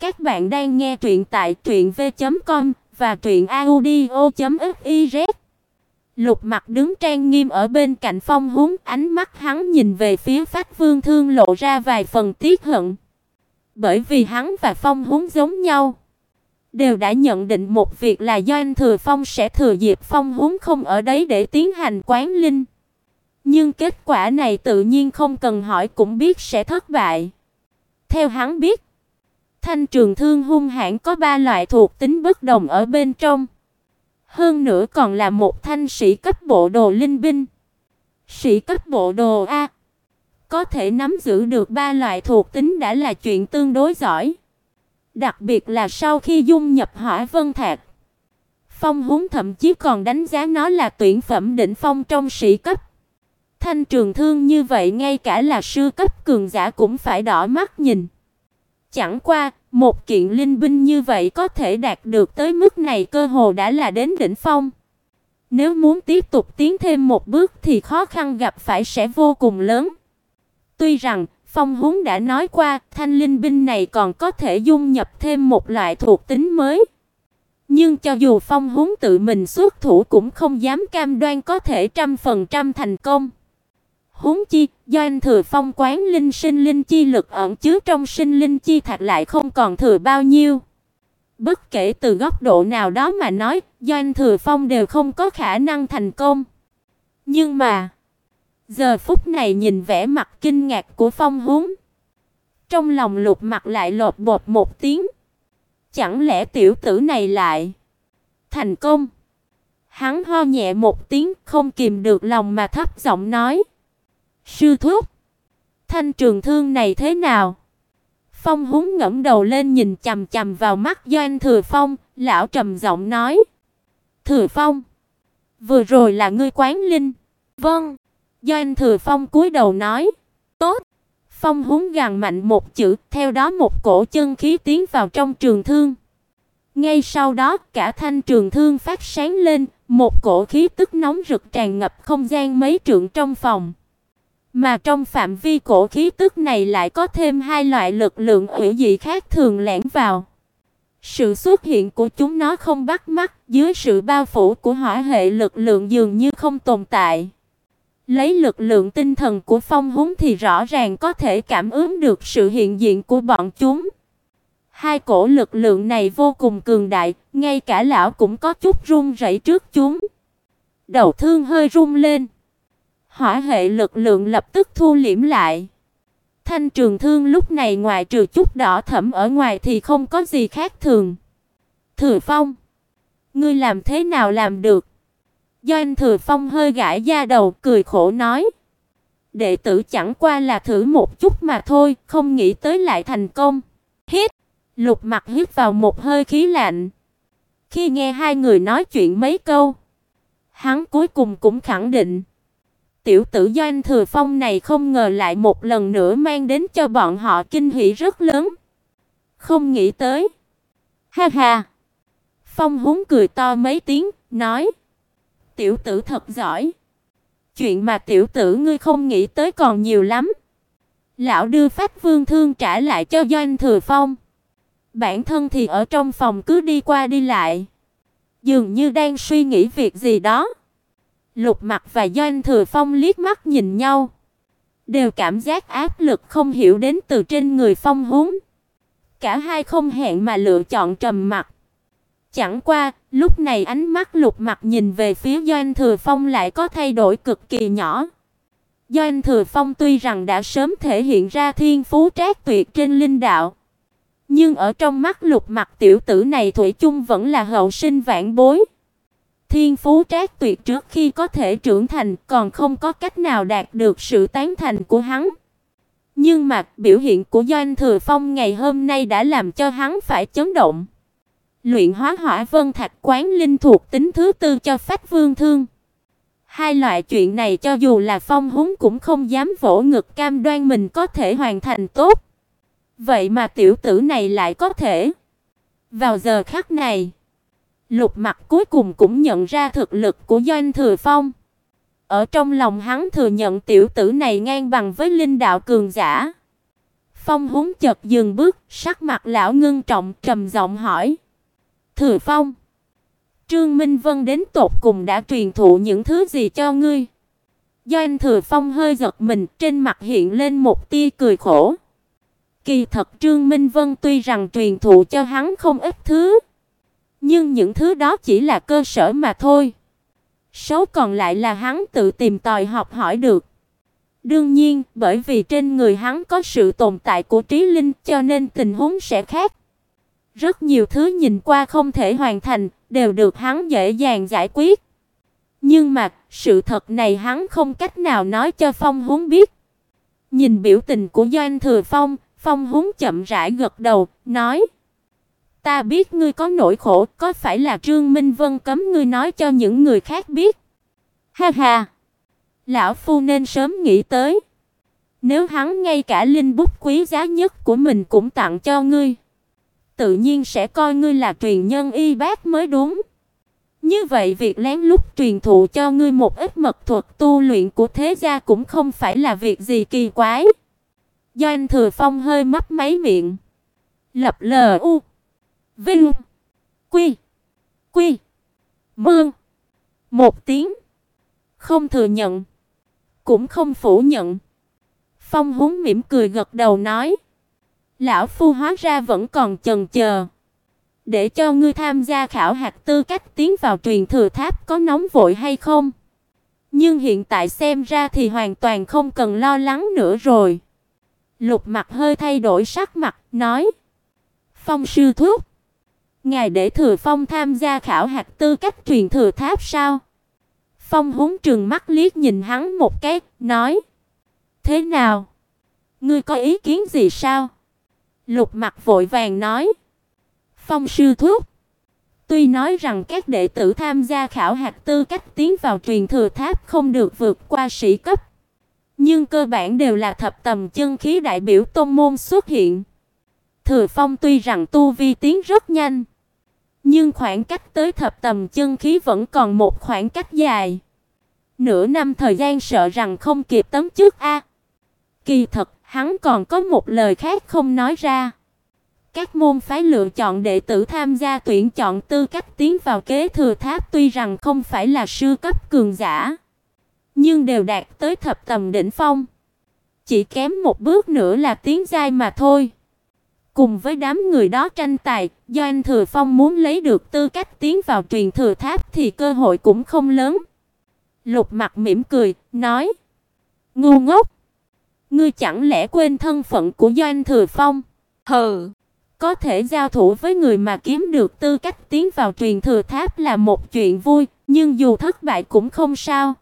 Các bạn đang nghe truyện tại truyệnv.com và truyệnaudio.fiz. Lục Mặc đứng trang nghiêm ở bên cạnh Phong Húng, ánh mắt hắn nhìn về phía Phách Vương Thương lộ ra vài phần tiếc hận. Bởi vì hắn và Phong Húng giống nhau, đều đã nhận định một việc là Doanh Thừa Phong sẽ thừa dịp Phong Húng không ở đấy để tiến hành quán linh. Nhưng kết quả này tự nhiên không cần hỏi cũng biết sẽ thất bại. Theo hắn biết, Thanh trường thương hung hãn có ba loại thuộc tính bất đồng ở bên trong. Hơn nữa còn là một thanh sĩ cấp bộ đồ linh binh. Sĩ cấp bộ đồ A có thể nắm giữ được ba loại thuộc tính đã là chuyện tương đối giỏi. Đặc biệt là sau khi dung nhập Hỏa Vân Thạch. Phong Húng thậm chí còn đánh giá nó là tuyển phẩm đỉnh phong trong sĩ cấp. Thanh trường thương như vậy ngay cả là sư cấp cường giả cũng phải đỏ mắt nhìn. Chẳng qua, một kiện linh binh như vậy có thể đạt được tới mức này cơ hồ đã là đến đỉnh phong. Nếu muốn tiếp tục tiến thêm một bước thì khó khăn gặp phải sẽ vô cùng lớn. Tuy rằng, Phong Húng đã nói qua, thanh linh binh này còn có thể dung nhập thêm một loại thuộc tính mới. Nhưng cho dù Phong Húng tự mình xuất thủ cũng không dám cam đoan có thể trăm phần trăm thành công. Huống chi, do anh thừa phong quán linh sinh linh chi lực ẩn chứa trong sinh linh chi thạch lại không còn thừa bao nhiêu. Bất kể từ góc độ nào đó mà nói, do anh thừa phong đều không có khả năng thành công. Nhưng mà, giờ phút này nhìn vẻ mặt kinh ngạc của Phong Húng, trong lòng Lục Mặc lại lột bột một tiếng. Chẳng lẽ tiểu tử này lại thành công? Hắn ho nhẹ một tiếng, không kìm được lòng mà thấp giọng nói: Sư thúc, thanh trường thương này thế nào? Phong Húng ngẩng đầu lên nhìn chằm chằm vào mắt Doanh Thừa Phong, lão trầm giọng nói: "Thừa Phong, vừa rồi là ngươi quán linh?" "Vâng." Doanh Thừa Phong cúi đầu nói: "Tốt." Phong Húng gằn mạnh một chữ, theo đó một cổ chân khí tiến vào trong trường thương. Ngay sau đó, cả thanh trường thương phát sáng lên, một cổ khí tức nóng rực tràn ngập không gian mấy trượng trong phòng. Mà trong phạm vi cổ khí tức này lại có thêm hai loại lực lượng hủy dị khác thường lẻn vào. Sự xuất hiện của chúng nó không bắt mắt, dưới sự bao phủ của hỏa hệ lực lượng dường như không tồn tại. Lấy lực lượng tinh thần của Phong Húng thì rõ ràng có thể cảm ứng được sự hiện diện của bọn chúng. Hai cổ lực lượng này vô cùng cường đại, ngay cả lão cũng có chút run rẩy trước chúng. Đầu thương hơi rung lên. Hỏa hệ lực lượng lập tức thu liễm lại. Thanh trường thương lúc này ngoài trừ chút đỏ thẫm ở ngoài thì không có gì khác thường. Thừa Phong, ngươi làm thế nào làm được? Doanh Thừa Phong hơi gãi da đầu, cười khổ nói: "Đệ tử chẳng qua là thử một chút mà thôi, không nghĩ tới lại thành công." Hít, Lục Mặc hít vào một hơi khí lạnh. Khi nghe hai người nói chuyện mấy câu, hắn cuối cùng cũng khẳng định tiểu tử Doanh Thừa Phong này không ngờ lại một lần nữa mang đến cho bọn họ kinh hỉ rất lớn. Không nghĩ tới. Ha ha. Phong Húng cười to mấy tiếng, nói: "Tiểu tử thật giỏi. Chuyện mà tiểu tử ngươi không nghĩ tới còn nhiều lắm." Lão đưa Pháp Vương thương trả lại cho Doanh Thừa Phong. Bản thân thì ở trong phòng cứ đi qua đi lại, dường như đang suy nghĩ việc gì đó. Lục Mặc và Doanh Thừa Phong liếc mắt nhìn nhau, đều cảm giác áp lực không hiểu đến từ trên người Phong Húm. Cả hai không hẹn mà lựa chọn trầm mặc. Chẳng qua, lúc này ánh mắt Lục Mặc nhìn về phía Doanh Thừa Phong lại có thay đổi cực kỳ nhỏ. Doanh Thừa Phong tuy rằng đã sớm thể hiện ra thiên phú trác tuyệt trên linh đạo, nhưng ở trong mắt Lục Mặc tiểu tử này thủy chung vẫn là hậu sinh vạn bối. Thiên phú trác tuyệt trước khi có thể trưởng thành còn không có cách nào đạt được sự tán thành của hắn. Nhưng mà biểu hiện của Doanh Thừa Phong ngày hôm nay đã làm cho hắn phải chấn động. Luyện hóa hỏa vân thạch quán linh thuộc tính thứ tư cho Phách Vương Thương. Hai loại chuyện này cho dù là Phong Húng cũng không dám vỗ ngực cam đoan mình có thể hoàn thành tốt. Vậy mà tiểu tử này lại có thể. Vào giờ khắc này, Lục Mặc cuối cùng cũng nhận ra thực lực của Doanh Thừa Phong. Ở trong lòng hắn thừa nhận tiểu tử này ngang bằng với linh đạo cường giả. Phong húng chợt dừng bước, sắc mặt lão ngưng trọng, trầm giọng hỏi: "Thừa Phong, Trương Minh Vân đến tột cùng đã truyền thụ những thứ gì cho ngươi?" doanh Thừa Phong hơi giật mình, trên mặt hiện lên một tia cười khổ. Kỳ thật Trương Minh Vân tuy rằng truyền thụ cho hắn không ít thứ, nhưng những thứ đó chỉ là cơ sở mà thôi. Số còn lại là hắn tự tìm tòi học hỏi được. Đương nhiên, bởi vì trên người hắn có sự tồn tại của trí linh, cho nên tình huống sẽ khác. Rất nhiều thứ nhìn qua không thể hoàn thành, đều được hắn dễ dàng giải quyết. Nhưng mà, sự thật này hắn không cách nào nói cho Phong Húng biết. Nhìn biểu tình của Doanh Thừa Phong, Phong Húng chậm rãi gật đầu, nói: "Ta biết ngươi có nỗi khổ, có phải là Trương Minh Vân cấm ngươi nói cho những người khác biết?" Ha ha. Lão phu nên sớm nghĩ tới. Nếu hắn ngay cả linh bút quý giá nhất của mình cũng tặng cho ngươi, tự nhiên sẽ coi ngươi là truyền nhân y bác mới đúng. Như vậy việc lén lút truyền thụ cho ngươi một ít mật thuật tu luyện của thế gia cũng không phải là việc gì kỳ quái. Doanh Thừa Phong hơi mấp máy miệng, lập lờ u, vinh, quy, quy, mương, một tiếng, không thừa nhận, cũng không phủ nhận. Phong Húng mỉm cười gật đầu nói: "Lão phu hóa ra vẫn còn chần chờ, để cho ngươi tham gia khảo hạt tư cách tiến vào truyền thừa tháp có nóng vội hay không? Nhưng hiện tại xem ra thì hoàn toàn không cần lo lắng nữa rồi." Lục Mặc hơi thay đổi sắc mặt, nói: "Phong sư thúc, ngài để Thừa Phong tham gia khảo hạch tư cách truyền thừa tháp sao?" Phong Húng trừng mắt liếc nhìn hắn một cái, nói: "Thế nào? Ngươi có ý kiến gì sao?" Lục Mặc vội vàng nói: "Phong sư thúc, tuy nói rằng các đệ tử tham gia khảo hạch tư cách tiến vào truyền thừa tháp không được vượt qua sĩ cấp, nhưng cơ bản đều là thập tầm chân khí đại biểu tôn môn xuất hiện. Thừa Phong tuy rằng tu vi tiến rất nhanh, nhưng khoảng cách tới thập tầm chân khí vẫn còn một khoảng cách dài. Nửa năm thời gian sợ rằng không kịp tấm trước a. Kỳ thật, hắn còn có một lời khác không nói ra. Các môn phái lựa chọn đệ tử tham gia tuyển chọn tư cách tiến vào kế thừa tháp tuy rằng không phải là sư cấp cường giả, nhưng đều đạt tới thập tầm đỉnh phong. Chỉ kém một bước nữa là tiến giai mà thôi. Cùng với đám người đó tranh tài, do anh Thừa Phong muốn lấy được tư cách tiến vào truyền thừa tháp thì cơ hội cũng không lớn. Lục Mặc mỉm cười, nói: "Ngu ngốc, ngươi chẳng lẽ quên thân phận của Doanh Thừa Phong? Hừ, có thể giao thủ với người mà kiếm được tư cách tiến vào truyền thừa tháp là một chuyện vui, nhưng dù thất bại cũng không sao.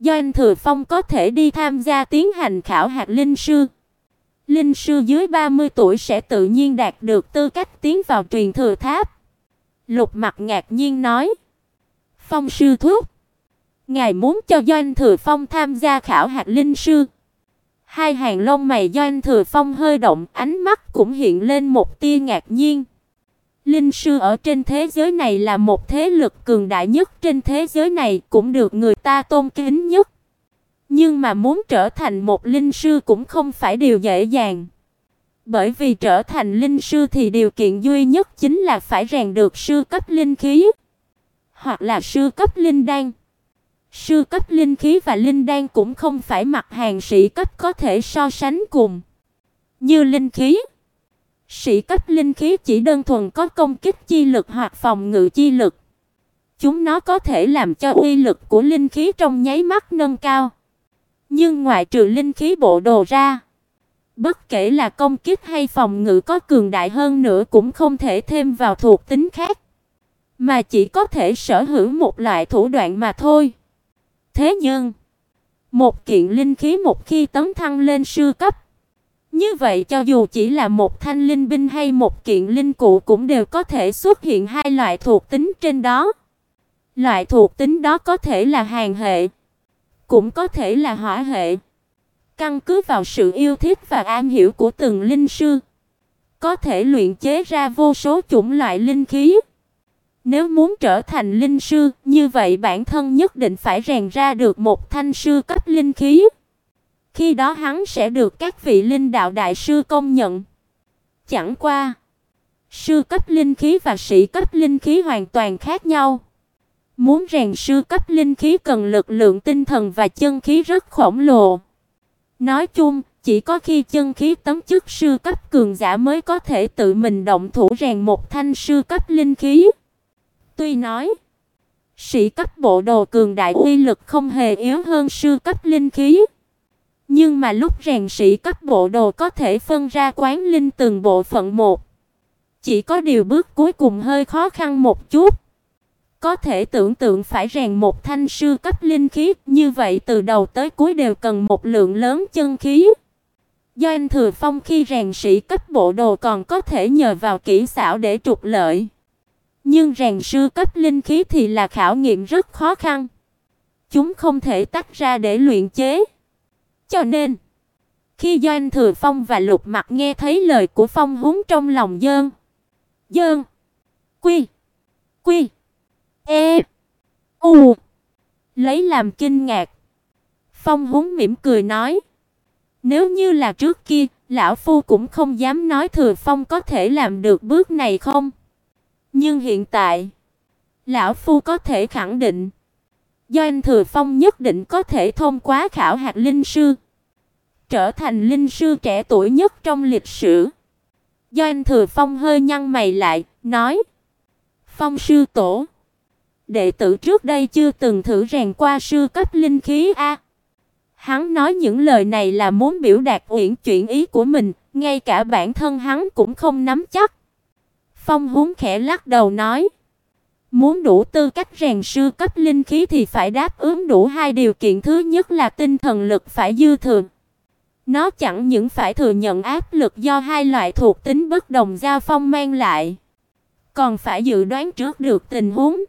Doanh Thừa Phong có thể đi tham gia tiến hành khảo hạt linh sư. Linh sư dưới 30 tuổi sẽ tự nhiên đạt được tư cách tiến vào truyền thừa tháp." Lục Mặc ngạc nhiên nói: "Phong sư thúc, ngài muốn cho Doanh Thừa Phong tham gia khảo hạt linh sư?" Hai hàng lông mày Doanh Thừa Phong hơi động, ánh mắt cũng hiện lên một tia ngạc nhiên. Linh sư ở trên thế giới này là một thế lực cường đại nhất trên thế giới này, cũng được người ta tôn kính nhất. Nhưng mà muốn trở thành một linh sư cũng không phải điều dễ dàng. Bởi vì trở thành linh sư thì điều kiện duy nhất chính là phải rèn được sư cấp linh khí, hoặc là sư cấp linh đan. Sư cấp linh khí và linh đan cũng không phải mặt hàng sĩ cấp có thể so sánh cùng. Như linh khí, sĩ cấp linh khí chỉ đơn thuần có công kích chi lực hoặc phòng ngự chi lực. Chúng nó có thể làm cho uy lực của linh khí trong nháy mắt nâng cao. Nhưng ngoại trừ linh khí bộ đồ ra, bất kể là công kích hay phòng ngự có cường đại hơn nữa cũng không thể thêm vào thuộc tính khác, mà chỉ có thể sở hữu một loại thủ đoạn mà thôi. Thế nhưng, một kiện linh khí một khi tấn thăng lên sư cấp, như vậy cho dù chỉ là một thanh linh binh hay một kiện linh cụ cũng đều có thể xuất hiện hai loại thuộc tính trên đó. Loại thuộc tính đó có thể là hàng hệ, cũng có thể là hỏa hệ. Căn cứ vào sự yêu thích và am hiểu của từng linh sư, có thể luyện chế ra vô số chủng loại linh khí. Nếu muốn trở thành linh sư, như vậy bản thân nhất định phải rèn ra được một thanh sư cấp linh khí. Khi đó hắn sẽ được các vị linh đạo đại sư công nhận. Chẳng qua, sư cấp linh khí và sĩ cấp linh khí hoàn toàn khác nhau. Muốn rèn sư cấp linh khí cần lực lượng tinh thần và chân khí rất khổng lồ. Nói chung, chỉ có khi chân khí tấm chức sư cấp cường giả mới có thể tự mình động thủ rèn một thanh sư cấp linh khí. Tuy nói, sĩ cấp bộ đồ cường đại uy lực không hề yếu hơn sư cấp linh khí. Nhưng mà lúc rèn sĩ cấp bộ đồ có thể phân ra quán linh từng bộ phận một. Chỉ có điều bước cuối cùng hơi khó khăn một chút. Có thể tưởng tượng phải rèn một thanh sư cấp linh khí, như vậy từ đầu tới cuối đều cần một lượng lớn chân khí. Do anh Thừa Phong khi rèn sĩ cấp bộ đồ còn có thể nhờ vào kỹ xảo để trục lợi. Nhưng rèn sư cấp linh khí thì là khảo nghiệm rất khó khăn. Chúng không thể tách ra để luyện chế. Cho nên, khi Doanh Thừa Phong và Lục Mặc nghe thấy lời của Phong Húng trong lòng dơn, dơn, quy, quy, e, u, lấy làm kinh ngạc. Phong Húng mỉm cười nói: "Nếu như là trước kia, lão phu cũng không dám nói Thừa Phong có thể làm được bước này không. Nhưng hiện tại, lão phu có thể khẳng định, do anh Thừa Phong nhất định có thể thông qua khảo hạt linh sư." trở thành linh sư trẻ tuổi nhất trong lịch sử. do anh Thừa Phong hơi nhăn mày lại, nói: "Phong sư tổ, đệ tử trước đây chưa từng thử rèn qua sư cấp linh khí a." Hắn nói những lời này là muốn biểu đạt uyển chuyển ý của mình, ngay cả bản thân hắn cũng không nắm chắc. Phong huống khẽ lắc đầu nói: Muốn đủ tư cách rèn sư cấp linh khí thì phải đáp ứng đủ hai điều kiện, thứ nhất là tinh thần lực phải dư thừa, nó chẳng những phải thừa nhận áp lực do hai loại thuộc tính bất đồng giao phong mang lại, còn phải dự đoán trước được tình huống.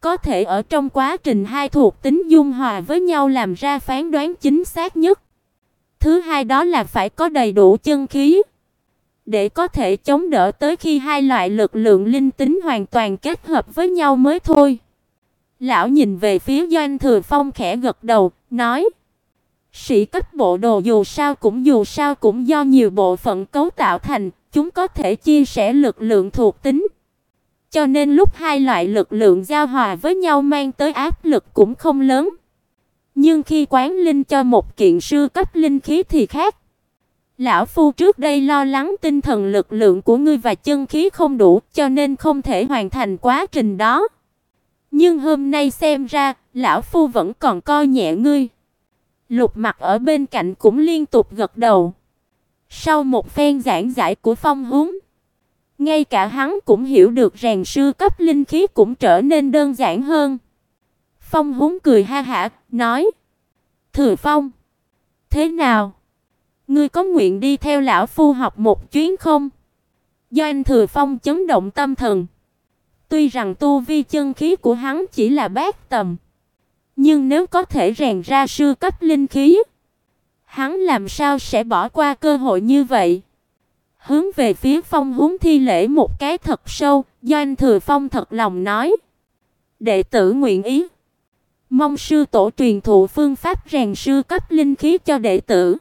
Có thể ở trong quá trình hai thuộc tính dung hòa với nhau làm ra phán đoán chính xác nhất. Thứ hai đó là phải có đầy đủ chân khí để có thể chống đỡ tới khi hai loại lực lượng linh tính hoàn toàn kết hợp với nhau mới thôi. Lão nhìn về phía Doanh Thừa Phong khẽ gật đầu, nói: Sĩ cấp bộ đồ dù sao cũng dù sao cũng do nhiều bộ phận cấu tạo thành, chúng có thể chia sẻ lực lượng thuộc tính. Cho nên lúc hai loại lực lượng giao hòa với nhau mang tới áp lực cũng không lớn. Nhưng khi quán linh cho một kiện sư cấp linh khí thì khác. Lão phu trước đây lo lắng tinh thần lực lượng của ngươi và chân khí không đủ, cho nên không thể hoàn thành quá trình đó. Nhưng hôm nay xem ra, lão phu vẫn còn coi nhẹ ngươi. Lục Mặc ở bên cạnh cũng liên tục gật đầu. Sau một phen giảng giải của Phong Húng, ngay cả hắn cũng hiểu được rèn sư cấp linh khí cũng trở nên đơn giản hơn. Phong Húng cười ha hả, nói: "Thừa Phong, thế nào? Ngươi có nguyện đi theo lão phu học một chuyến không?" Do anh Thừa Phong chấn động tâm thần. Tuy rằng tu vi chân khí của hắn chỉ là bát tầm, nhưng nếu có thể rèn ra sư cấp linh khí, hắn làm sao sẽ bỏ qua cơ hội như vậy? Hướng về phía Phong Húng thi lễ một cái thật sâu, Doanh Thừa Phong thật lòng nói: "Đệ tử nguyện ý, mong sư tổ truyền thụ phương pháp rèn sư cấp linh khí cho đệ tử."